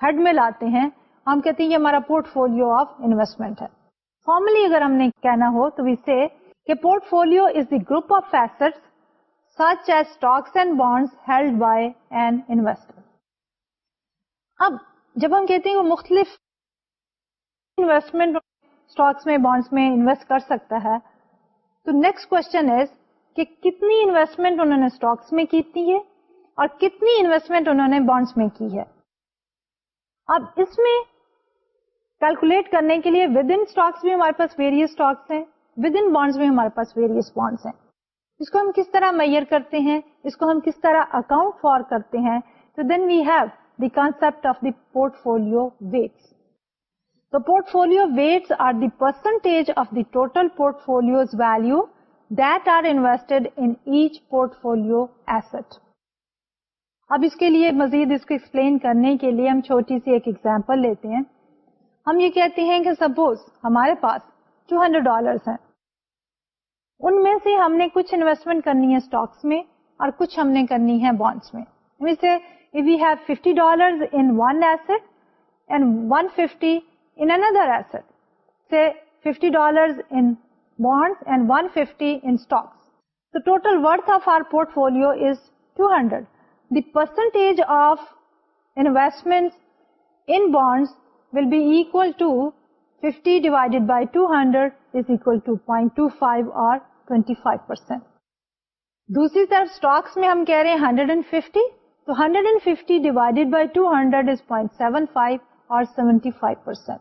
ہیڈ میں لاتے ہیں، ہم کہتے ہیں یہ ہمارا پورٹ فولو آف انویسٹمنٹ ہے۔ فارملی اگر ہم نے کہنا ہو تو وی سے کہ portfolio is the group of fest such as stocks and bonds held by an investor اب جب ہم کہتے ہیں وہ مختلف انویسٹمنٹ اسٹاکس میں بانڈس میں انویسٹ کر سکتا ہے، تو نیکسٹ کوشچن از کہ کتنی انویسٹمنٹ انہوں نے اسٹاکس میں کی ہے اور کتنی انویسٹمنٹ انہوں نے بانڈس میں کی ہے؟ اب اس میں کیلکولیٹ کرنے کے لیے ود ان اسٹاکس بھی ہمارے پاس ویریس اسٹاکس ہیں ود ان بانڈس میں ہمارے پاس ویریس بانڈس ہیں. اس کو ہم کس طرح میئر کرتے ہیں، اس کو ہم کس طرح اکاؤنٹ فار کرتے ہیں، تو then we have the concept of the portfolio weights تو portfolio weights are the percentage of the total portfolio's value that are invested in each portfolio asset اب اس کے لیے مزید اس کو ایکسپلین کرنے کے لیے ہم چھوٹی سی ایک ایگزامپل لیتے ہیں. ہم یہ کہتے ہیں کہ سپوز ہمارے پاس ٹو ہنڈریڈ ڈالر ہیں۔ ان میں سے ہم نے کچھ انویسٹمنٹ کرنی ہے اسٹاکس میں اور کچھ ہم نے کرنی ہے بانڈس میں۔ We have fifty dollar in one asset and one fifty in another asset سے fifty dollar in bonds and one fifty in stocks total worth of our portfolio is two hundred the percentage of investment in bonds will be equal to fifty divided by two hundred is equal to point two دوسری طرف stocks میں ہم کہہ رہے ہیں hundred and fifty تو hundred and fifty divided by two اور seventy five percent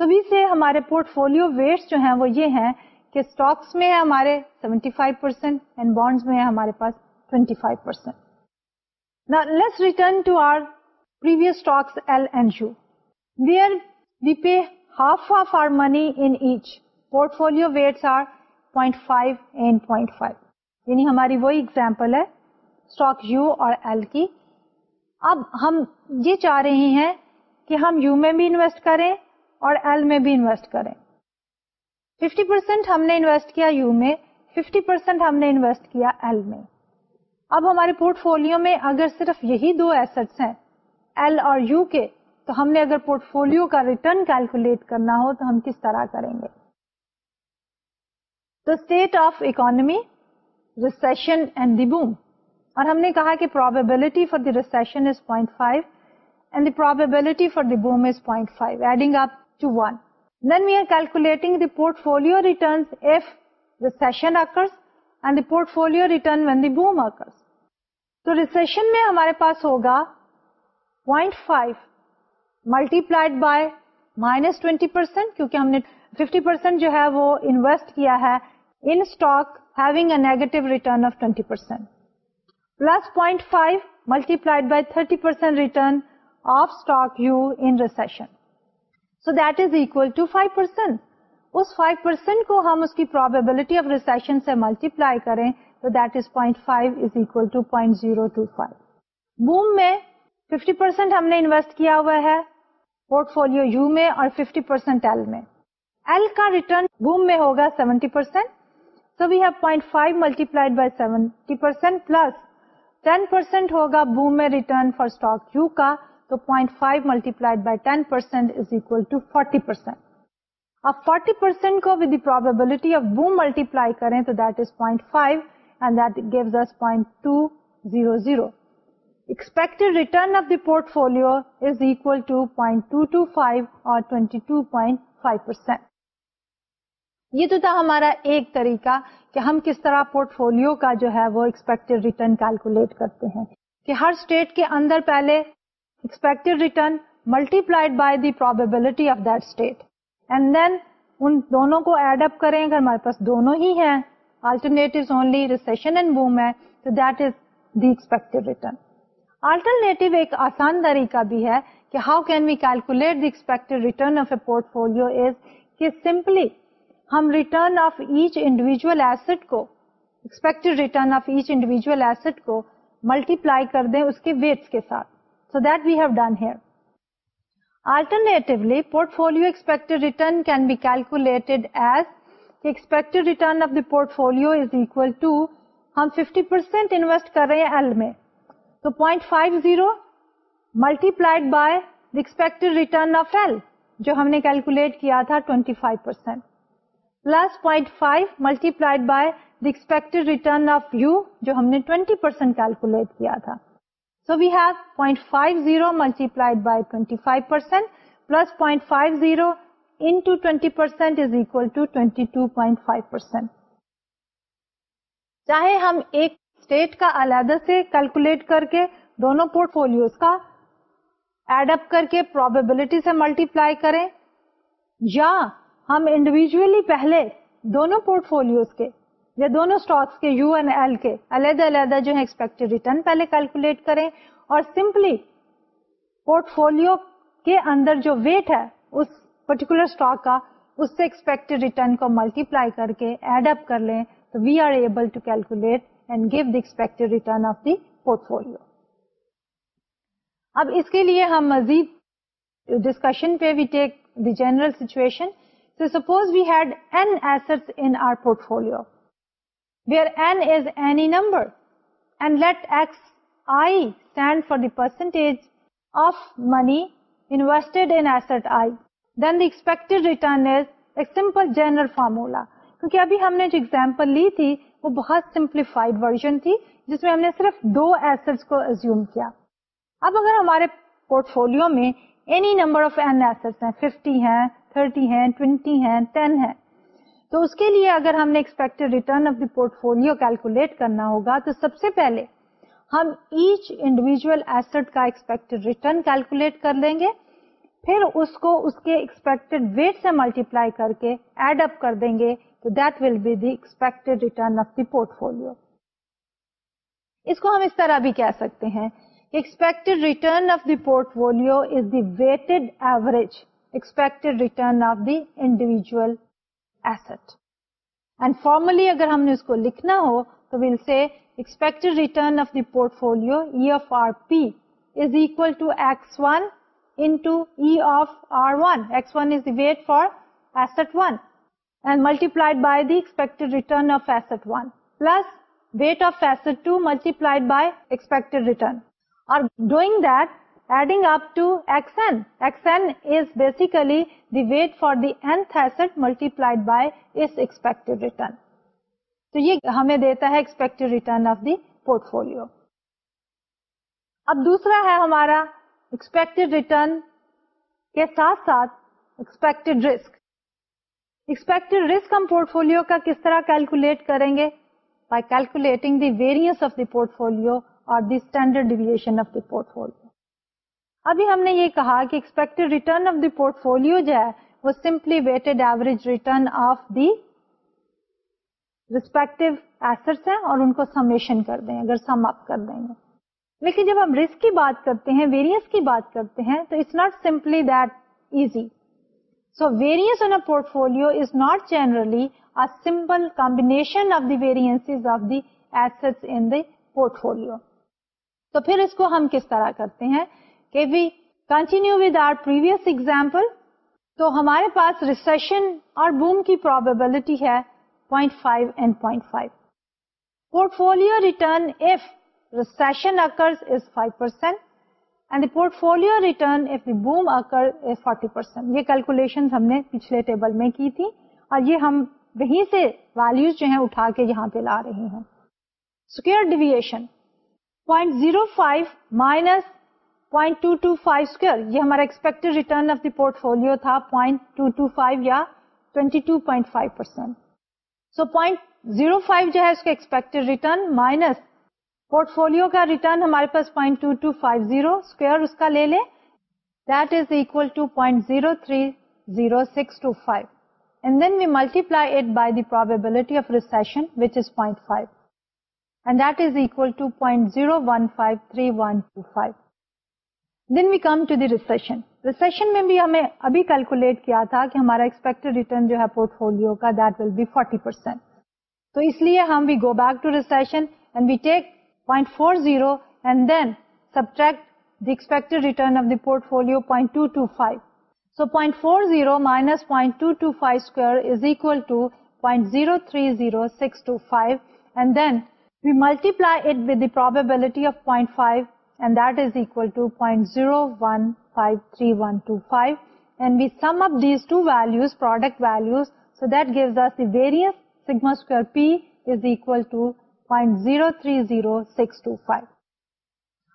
سبھی سے ہمارے پورٹ فولو ویٹس جو ہیں وہ یہ ہیں کہ اسٹاکس میں ہے ہمارے سیونٹی فائیو پرسینٹ اینڈ میں ہے ہمارے پاس twenty five percent Now let's return to our previous stocks L and U, where we pay half of our money in each. Portfolio weights are 0.5 and 0.5. یعنی ہماری وہی example ہے stock U اور L کی اب ہم یہ چاہ رہے ہیں کہ ہم یو میں بھی انویسٹ کریں اور ایل میں بھی انویسٹ کریں 50% پرسینٹ ہم نے انویسٹ کیا یو میں 50% پرسینٹ ہم نے انویسٹ کیا ایل میں اب ہمارے پورٹ فولو میں اگر صرف یہی دو ایسٹس ہیں ایل اور یو کے تو ہم نے اگر پورٹ فولو کا ریٹرن کیلکولیٹ کرنا ہو تو ہم کس طرح کریں گے؟ تو state of economy recession and the boom اور ہم نے کہا کہ probability for the recession is point five and the probability for the boom is point five adding up to one then we are calculating the portfolio return if recession occurs and the portfolio return when the boom occurs تو recession میں ہمارے پاس ہوگا point five multiplied by minus twenty percent کیونکہ ہم نے fifty percent جو ہے وہ انویسٹ کیا ہے in stock having a negative return of twenty percent plus point five multiplied by thirty percent return of stock U in recession so that is equal to five percent us five percent کو ہم اس کی probability of recession سے multiply کریں تو that is point five is equal to point zero two five boom میں fifty percent ہم نے انویسٹ کیا ہوا ہے پورٹ فولو یو میں اور ففٹی پرسینٹ ایل میں۔ ایل کا ریٹرن بوم میں ہوگا seventy percent so we have point five multiplied by seventy percent plus ten percent ہوگا بوم میں ریٹرن فار اسٹاک یو کا۔ تو point five multiplied by ten percent is equal to forty percent اب forty percent کو with the probability of boom multiply کریں تو that is point five and that gives point two zero zero and that gives us 0.200. Expected return of the portfolio is equal to 0.225 or 22.5%. یہ تو تھا ہمارا ایک طریقہ کہ ہم کس طرح پورٹ فولو کا جو ہے وہ ایکسپیکٹڈ ریٹرن کیلکولیٹ کرتے ہیں کہ ہر اسٹیٹ کے اندر پہلے expected return multiplied by the probability of that state and then ان دونوں کو ایڈ اپ کریں، اگر ہمارے پاس دونوں ہی ہیں، alternatives only recession and boom ہے so that is the expected return alternative ایک آسان طریقہ بھی ہے کہ how can we calculate the expect return of a portfolio is کہ سمپلی ہم return of each individual asset کو expect return of each individual asset کو ملٹیپلائی کر دیں اس کے ویٹس کے ساتھ. So that we have done we've alternately portfolio return can be calculate expect return portfolio two ہم ففٹی پرسینٹ انویسٹ کر رہے ہیں ایل میں. تو point five zero multiplied by expected return of L جو ہم نے کیلکولیٹ کیا تھا 25 five percent plus point five multiplied by expected return of U جو ہم نے 20 پرسینٹ کیلکولیٹ کیا تھا so we have point five zero multiplied by twenty five percent plus point five zero into 20% is equal to 22.5%. چاہے ہم ایک state کا علیحدہ سے کیلکولیٹ کر کے دونوں پورٹ فولوز کا ایڈ اپ کر کے پروبیبلٹی سے ملٹی پلائی کریں یا ہم انڈیویجلی پہلے دونوں پورٹ فولوز کے یا دونوں اسٹاکس کے یو این ایل کے علیحدہ علیحدہ جو ہے ایکسپیکٹڈ ریٹرن پہلے کیلکولیٹ کریں اور سمپلی پورٹ فولو کے اندر جو ویٹ ہے اس پرٹیکولر اسٹاک کا اس سے ایکسپیکٹڈ ریٹرن کو ملٹی پلائی کر کے ایڈ اپ کر لیں تو we are able to calculate portfolio اب اس کے لیے ہم مزید discussion pay we take the general situations of many instead expect return simple general formula کیونکہ ابھی ہم نے جو ایکزامپل لی تھی وہ بہت سمپلیفائڈ ورژن تھی، جس میں ہم نے صرف دو ایسٹس کو ازیوم کیا۔ اب اگر ہمارے پورٹ فولو میں any number of N assets ہیں ففٹی ہیں تھرٹی ہیں ٹوینٹی ہیں ٹین ہے تو اس کے لیے اگر ہم نے expect return of the portfolio calculate کرنا ہوگا، تو سب سے پہلے ہم ایچ انڈیویجل ایسٹ کا ایکسپیکٹ ریٹرن کیلکولیٹ کر لیں گے۔ پھر اس کو اس کے ایکسپیکٹ ویٹ سے ملٹیپلائی کر کے ایڈ اپ کر دیں گے۔ تو that will be the expect return of the portfolio اس کو ہم اس طرح بھی کہہ سکتے ہیں expect return of the portfolio is the weighted average expected return of the individual asset and formally اگر ہم نے اس کو لکھنا ہو تو ول سے expected return of the portfolio E of R P is equal to X one into E of R one X one is the weight for asset one and multiplied by the expected return of asset one plus weight of asset 2 multiplied by expected return. Or doing that, adding up to xn. xn is basically the weight for the nth asset multiplied by its expected return. تو یہ ہمیں دیتا ہے expected return of the portfolio اب دوسرا ہے ہمارا expected return کے ساتھ ساتھ ایکسپیکٹڈ رسک ایکسپیکٹڈ رسک ہم پورٹ فولو کا کس طرح کیلکولیٹ کریں گے؟ By calculating the variance of the portfolio اور the standard deviation of the portfolio ابھی ہم نے یہ کہا کہ expect return of the portfolio جو ہے وہ simply weighted average return of the respective assets ہیں اور ان کو سمیشن کر دیں، اگر سم اپ کر دیں گے۔ لیکن جب ہم رسک کی بات کرتے ہیں ویریئنس کی بات کرتے ہیں، تو it's not simply that easy so variance in portfolio is not generally simple combination of the variance of the asset in the portfolio تو پھر اس کو ہم کس طرح کرتے ہیں کہ we continue with our previous example تو ہمارے پاس ریسیشن اور بوم کی پروبیبلٹی ہے 0.5 and 0.5 portfolio return if recession occurs is 5% and portfolio return boom occur is 40% یہ کیلکولیشن ہم نے پچھلے ٹیبل میں کی تھی اور یہ ہم وہیں سے ویلوز جو ہیں اٹھا کے یہاں پہ لا رہے ہیں۔ Square deviation 0.05 minus point two two five square یہ ہمارا expect return of the portfolio تھا پوائنٹ ٹو ٹو فائیو یا twenty two point five percent so point zero five جو ہے اس کا expect return minus portfolio کا return ہمارے پاس point two two five zero square اس کا لے لے that is equal to point zero three zero six two five and then we multiply it by the probability of recession which is point five and that is equal to point zero one five three one two five then we come to the recession recession میں بھی ہمیں ابھی calculate کیا تھا کہ ہمارا expect return جو ہے پورٹ فولو کا that will be forty percent تو اس لیے ہم we go back to recession and we take point four zero and then subtract the expect return of the portfolio point two two five so point four zero minus point two two five square is equal to point zero three zero six two five and then we multiply it with the of point five and that is equal to 0.015325 and we sum up these two values product values so that gives us the variance. Sigma square p is equal to 0.030625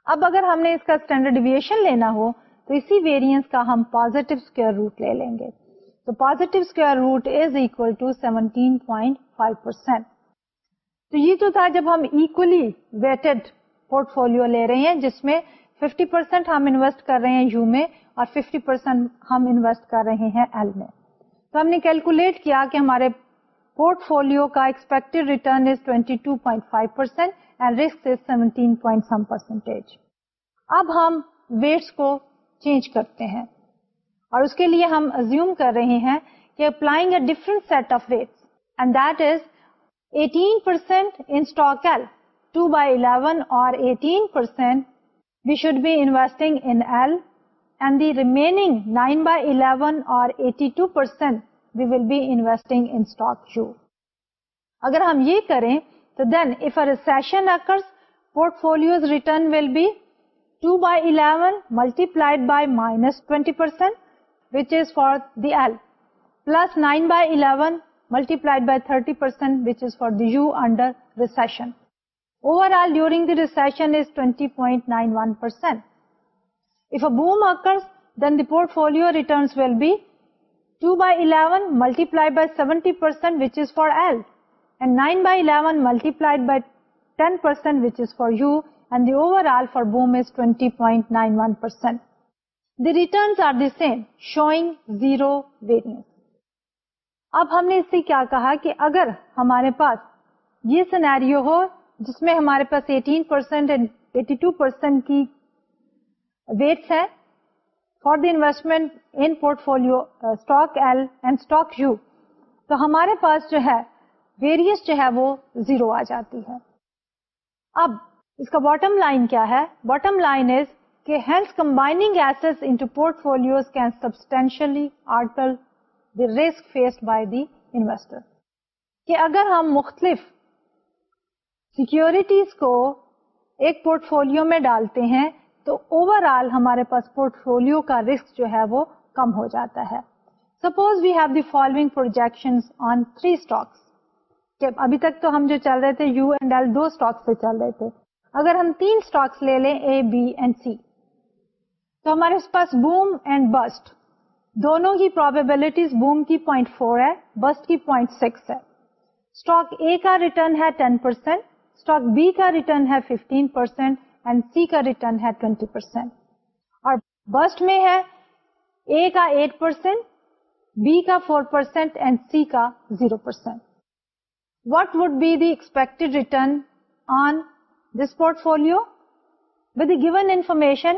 اب اگر ہم نے اس کا standard deviation لینا ہو، تو اسی variance کا ہم پوزیٹو اسکوئر روٹ لے لیں گے۔ تو positive square root is equal to seventeen point five percent تو یہ تو تھا، جب ہم اکولی ویٹڈ پورٹ فولو لے رہے ہیں، جس میں 50 پرسینٹ ہم انویسٹ کر رہے ہیں یو میں اور 50 پرسینٹ ہم انویسٹ کر رہے ہیں ایل میں۔ تو ہم نے کیلکولیٹ کیا کہ ہمارے پورٹ فولو کا expected return is 22.5 percent and risk is 17 point some percentage اب ہم ویٹس کو چینج کرتے ہیں اور اس کے لیے ہم ازیوم کر رہے ہیں کہ applying a different set of weights and that is 18 percent in stock L, 2 by 11 or 18 percent, we should be investing in L and the remaining 9 by 11 or 82 percent, we will be investing in stock U. اگر ہم یہ کریں تو then if a recession occurs portfolio's return will be two by eleven multiplied by minus twenty percent which is for the L plus nine by eleven multiplied by 30%, which is for the U under recession. Overall, during the recession is 20.91%. If a boom occurs, then the portfolio returns will be 2 by 11 multiplied by 70%, which is for L, and 9 by 11 multiplied by 10%, which is for U, and the overall for boom is 20.91%. The returns are the same, showing zero variance. اب ہم نے اس سے کیا کہا کہ اگر ہمارے پاس یہ سینیریو ہو جس میں ہمارے پاس 18 percent and eighty two percent کی ویٹس ہے for the investment in portfolio stock L and stock U تو ہمارے پاس جو ہے ویریس جو ہے وہ زیرو آ جاتی ہے۔ اب اس کا باٹم لائن کیا ہے؟ باٹم لائن از کہ hence combining asset into portfolios can substantially alter the risk faced by the investor کہ اگر ہم مختلف سیکورٹیز کو ایک پورٹ فولو میں ڈالتے ہیں تو اوور آل ہمارے پاس پورٹ فولو کا رسک جو ہے وہ کم ہو جاتا ہے۔ Suppose we have the following projection on three stocks ابھی تک تو ہم جو چل رہے تھے یو اینڈ ایل دو اسٹاک پہ چل رہے تھے۔ اگر ہم تین اسٹاکس لے لیں اے بی اینڈ سی تو ہمارے پاس بوم اینڈ بسٹ دونوں کی پروبیبلٹیز بوم کی پوائنٹ فور ہے بسٹ کی پوائنٹ سکس ہے۔ اسٹاک اے کا ریٹرن ہے ٹین پرسینٹ اسٹاک بی کا ریٹرن ہے ففٹین پرسینٹ اینڈ سی کا ریٹرن ہے ٹوینٹی پرسینٹ اور بسٹ میں ہے اے کا ایٹ پرسینٹ بی کا فور پرسینٹ اینڈ سی کا zero percent what would be the expected return on this portfolio with given information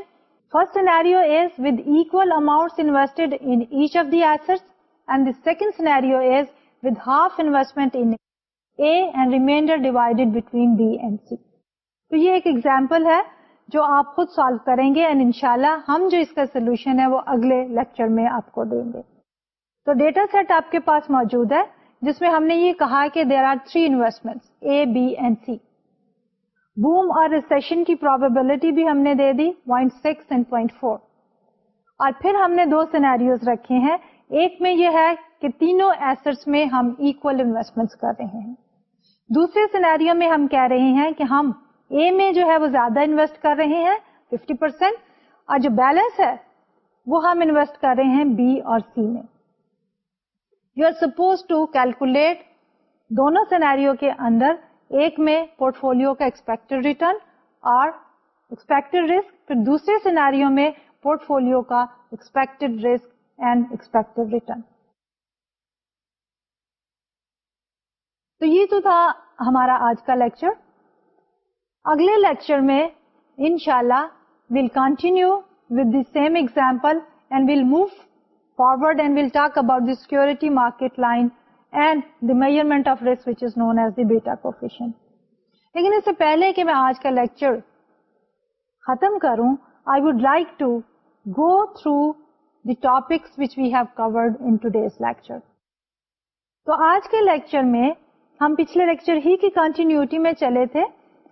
First scenario is with equal amounts invested in each of the assets, and the second scenario is with half investment in A and remainder divided between B and C. تو یہ ایک example ہے جو آپ خود solve کریں گے and انشاءاللہ ہم جو اس کا سولوشن ہے وہ اگلے لیکچر میں آپ کو دیں گے۔ تو ڈیٹا سیٹ آپ کے پاس موجود ہے جس میں ہم نے یہ کہا کہ there are three investment A B and C boom اور ریسیشن کی پروبیبلٹی بھی ہم نے دے دی point six and point four اور پھر ہم نے دو سینیریوز رکھے ہیں۔ ایک میں یہ ہے کہ تینوں ایسٹس میں ہم اکول انویسٹمنٹ کر رہے ہیں۔ دوسرے سینیریو میں ہم کہہ رہے ہیں کہ ہم اے میں جو ہے وہ زیادہ انویسٹ کر رہے ہیں ففٹی پرسینٹ اور جو بیلنس ہے، وہ ہم انویسٹ کر رہے ہیں بی اور سی میں۔ You are suppose to calculate دونوں سینیریو کے اندر ایک میں پورٹ فولو کا ایکسپیکٹڈ ریٹرن اور ایکسپیکٹڈ رسک پھر دوسرے سیناریوں میں پورٹ فولو کا expected risk and expected return تو یہ تو تھا ہمارا آج کا لیکچر اگلے لیکچر میں ان شاء اللہ continue with the same example and will move forward and will talk about the security market line and the measurement of risk which is known as the beta coefficient لیکن اس سے پہلے کہ میں آج کا لیکچر ختم کروں I would like to go through the topics which we have covered in today's lecture تو آج کے لیکچر میں ہم پچھلے لیکچر ہی کی کنٹینیوٹی میں چلے تھے۔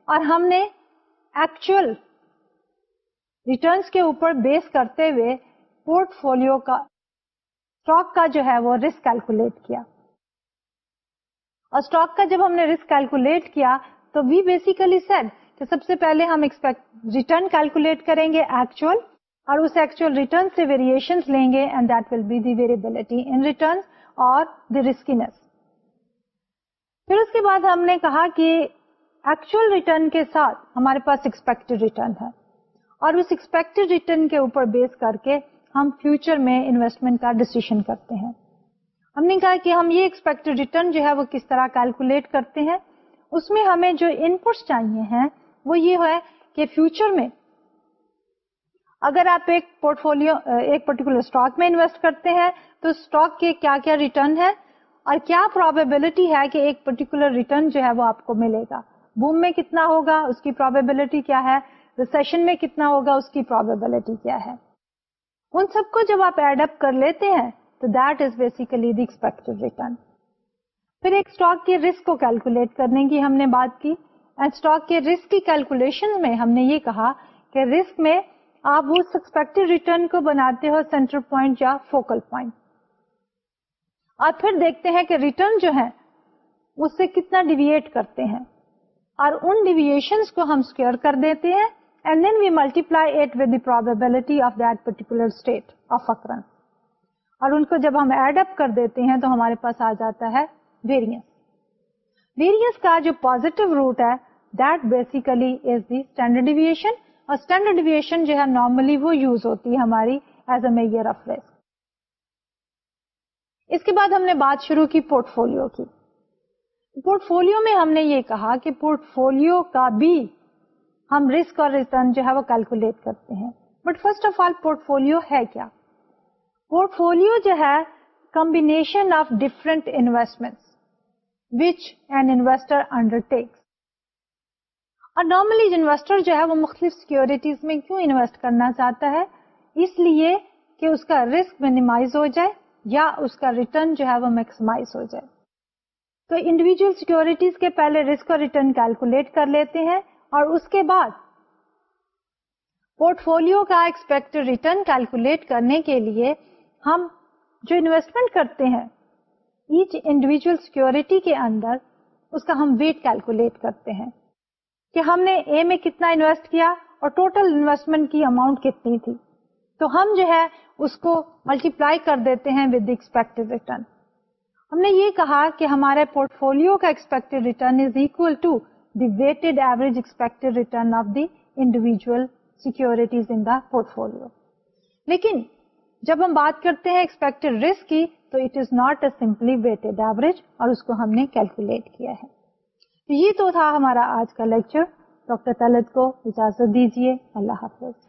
اور ہم نے ایکچوئل ریٹرنس کے اوپر بیس کرتے ہوئے پورٹ فولو کا اسٹاک کا جو ہے وہ رسک کیلکولیٹ کیا۔ اور اسٹاک کا جب ہم نے رسک کیلکولیٹ کیا تو وی بیسیکلی سیٹ کہ سب سے پہلے ہم ایکسپیکٹ ریٹرن کیلکولیٹ کریں گے ایکچوئل اور اس ایکچوئل ریٹرن سے ویریشن لیں گے and that will be the variability in return اور دی رسکینس پھر اس کے بعد ہم نے کہا کہ ایکچوئل ریٹرن کے ساتھ ہمارے پاس ایکسپیکٹڈ ریٹرن ہے۔ اور اس ایکسپیکٹڈ ریٹرن کے اوپر بیس کر کے ہم فیوچر میں انویسٹمنٹ کا ڈسیزن کرتے ہیں۔ ہم نے کہا کہ ہم یہ ایکسپیکٹ ریٹرن جو ہے وہ کس طرح کیلکولیٹ کرتے ہیں۔ اس میں ہمیں جو ان پٹس چاہیے ہیں وہ یہ ہے کہ فیوچر میں اگر آپ ایک پورٹ فولو ایک پرٹیکولر اسٹاک میں انویسٹ کرتے ہیں تو اسٹاک کے کیا کیا ریٹرن ہے اور کیا پروبیبلٹی ہے کہ ایک پرٹیکولر ریٹرن جو ہے وہ آپ کو ملے گا۔ بوم میں کتنا ہوگا، اس کی پروبیبلٹی کیا ہے؟ ریسیشن میں کتنا ہوگا، اس کی پروبیبلٹی کیا ہے؟ ان سب کو جب آپ ایڈ اپ کر لیتے ہیں، تو that is basically the return پھر ایک اسٹاک کے رسک کو کیلکولیٹ کرنے کی ہم نے بات کی۔ اینڈ اسٹاک کے رسک کی کیلکولیشن میں ہم نے یہ کہا کہ رسک میں آپ اس ایکسپیکٹ ریٹرن کو بناتے ہو سینٹر پوائنٹ یا فوکل پوائنٹ اور پھر دیکھتے ہیں کہ ریٹرن جو ہے اس سے کتنا ڈیویٹ کرتے ہیں۔ اور ان ڈیویشن کو ہم اسکیئر کر دیتے ہیں and then we multiply it with the probability of that particular state of occurrence اور ان کو جب ہم ایڈ اپ کر دیتے ہیں تو ہمارے پاس آ جاتا ہے ویریئنس ویریئنس کا جو پوزیٹو روٹ ہے that basically is the standard deviation اور اسٹینڈرڈ ڈیویشن جو ہے نارملی وہ یوز ہوتی ہے ہماری as a measure of risk اس کے بعد ہم نے بات شروع کی پورٹ فولو کی. پورٹ فولو میں ہم نے یہ کہا کہ پورٹ فولو کا بھی ہم رسک اور ریٹرن جو ہے وہ کیلکولیٹ کرتے ہیں۔ But first of all portfolio ہے کیا؟ پورٹ فولو جو ہے combination of different investment which an investor undertakes اور نارملی انویسٹر جو ہے وہ مختلف سیکورٹیز میں کیوں انویسٹ کرنا چاہتا ہے؟ اس لیے کہ اس کا رسک مینیمائز ہو جائے یا اس کا ریٹرن جو ہے وہ میکسیمائز ہو جائے۔ تو انڈیویجل سیکورٹیز کے پہلے رسک اور ریٹرن کیلکولیٹ کر لیتے ہیں اور اس کے بعد پورٹ فولو کا ایکسپیکٹ ریٹرن کیلکولیٹ کرنے کے لیے ہم جو انویسٹمنٹ کرتے ہیں ایچ انڈیویجل سیکورٹی کے اندر اس کا ہم ویٹ کیلکولیٹ کرتے ہیں کہ ہم نے اے میں کتنا انویسٹ کیا اور ٹوٹل انویسٹمنٹ کی اماؤنٹ کتنی تھی. تو ہم جو ہے اس کو ملٹی پلائی کر دیتے ہیں ود ایکسپیکٹ ریٹرن ہم نے یہ کہا کہ ہمارے پورٹ فولو کا expect return is equal to the weighted average expect return of the individual securities in the portfolio لیکن جب ہم بات کرتے ہیں ایکسپیکٹ رسک کی، تو it is not a simply weighted average اور اس کو ہم نے کیلکولیٹ کیا ہے۔ تو یہ تو تھا ہمارا آج کا لیکچر ڈاکٹر طلت کو اجازت دیجیے اللہ حافظ۔